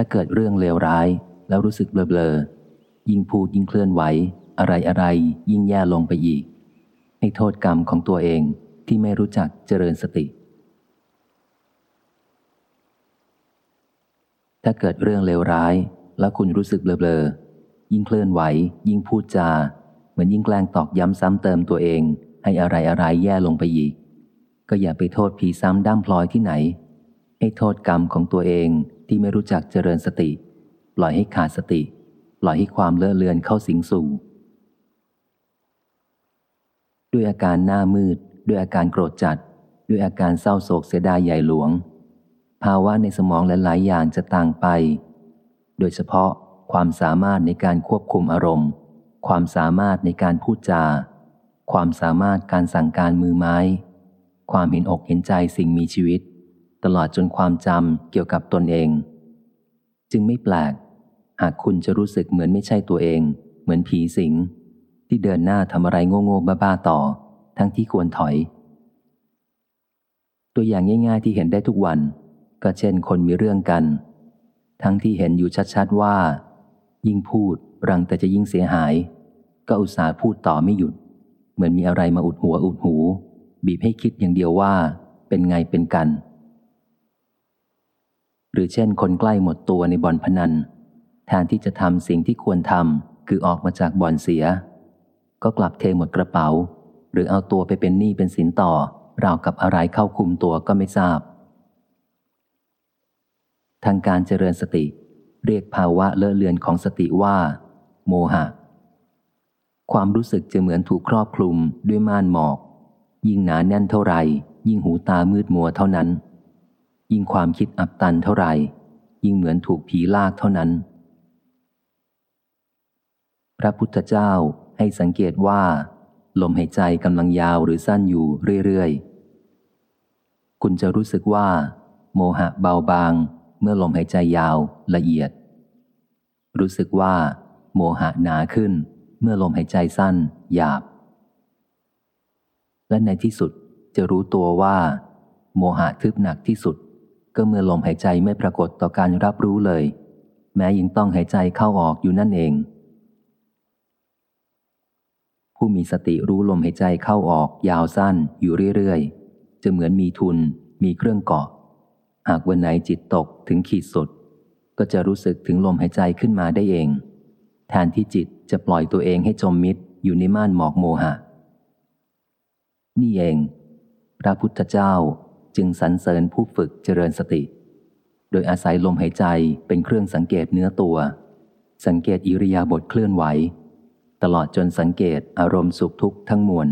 ถ้าเกิดเรื่องเลวร้าย แล้วรู้สึกเบลอๆยิ่งพูดยิ่งเคลื่อนไหว อะไรอะไรยิ่งแย่ลงไปอีก ให้โทษกรรมของตัวเองที่ไม่รู้จักเจริญสติ ถ้าเกิดเรื่องเลวร้าย แล้วคุณรู้สึกเบลอๆยิ่งเคลื่อนไหว ยิ่งพูดจา เหมือนยิ่งแกล้งตอกย้ำซ้ำเติมตัวเอง ให้อะไรอะไรแย่ลงไปอีก ก็อย่าไปโทษผีซ้ำด้ามพลอยที่ไหน ให้โทษกรรมของตัวเอง ที่ไม่รู้จักเจริญสติ ปล่อยให้ขาดสติ ปล่อยให้ความเลอะเลือนเข้าสิงสู่ด้วยอาการหน้ามืด ด้วยอาการโกรธจัด ด้วยอาการเศร้าโศกเสียดายใหญ่หลวง ภาวะในสมองหลายๆอย่างจะต่างไป โดยเฉพาะความสามารถในการควบคุมอารมณ์ ความสามารถในการพูดจา ความสามารถการสั่งการมือไม้ ความเห็นอกเห็นใจสิ่งมีชีวิต ตลอดจนความจำเกี่ยวกับตนเอง จึงไม่แปลก หากคุณจะรู้สึกเหมือนไม่ใช่ตัวเอง เหมือนผีสิง ที่เดินหน้าทำอะไรโง่ๆบ้าๆต่อ ทั้งที่ควรถอย ตัวอย่างง่ายๆที่เห็นได้ทุกวัน ก็เช่นคนมีเรื่องกัน ทั้งที่เห็นอยู่ชัดๆว่า ยิ่งพูดรังแต่จะยิ่งเสียหาย ก็อุตส่าห์พูดต่อไม่หยุด เหมือนมีอะไรมาอุดหัวอุดหู บีบให้คิดอย่างเดียวว่า เป็นไงเป็นกัน หรือเช่นคนใกล้หมดตัวในบ่อนพนัน แทนที่จะทำสิ่งที่ควรทำคือออกมาจากบ่อนเสีย ก็กลับเทหมดกระเป๋า หรือเอาตัวไปเป็นหนี้เป็นสินต่อราวกับอะไรเข้าคุมตัวก็ไม่ทราบ ทางการเจริญสติ เรียกภาวะเลอะเลือนของสติว่า โมหะ ความรู้สึกจะเหมือนถูกครอบคลุมด้วยม่านหมอก ยิ่งหนาแน่นเท่าไหร่ ยิ่งหูตามืดมัวเท่านั้น ยิ่งความคิดอับตันเท่าไหร่ ยิ่งเหมือนถูกผีลากเท่านั้น พระพุทธเจ้าให้สังเกตว่า ลมหายใจกำลังยาวหรือสั้นอยู่เรื่อยๆ คุณจะรู้สึกว่า โมหะเบาบาง เมื่อลมหายใจยาวละเอียด รู้สึกว่า โมหะหนาขึ้น เมื่อลมหายใจสั้น หยาบ และในที่สุดจะรู้ตัวว่า โมหะทึบหนักที่สุด ก็เมื่อลมหายใจไม่ปรากฏต่อการรับรู้เลย แม้ยังต้องหายใจเข้าออกอยู่นั่นเอง ผู้มีสติรู้ลมหายใจเข้าออกยาวสั้นอยู่เรื่อยๆ จะเหมือนมีทุน มีเครื่องเกาะ หากวันไหนจิตตกถึงขีดสุด ก็จะรู้สึกถึงลมหายใจขึ้นมาได้เอง แทนที่จิตจะปล่อยตัวเองให้จมมิดอยู่ในม่านหมอกโมหะ นี่เอง พระพุทธเจ้า จึงสรรเสริญผู้ฝึกเจริญสติ โดยอาศัยลมหายใจเป็นเครื่องสังเกตเนื้อตัว สังเกตอิริยาบถเคลื่อนไหว ตลอดจนสังเกตอารมณ์สุขทุกข์ทั้งมวล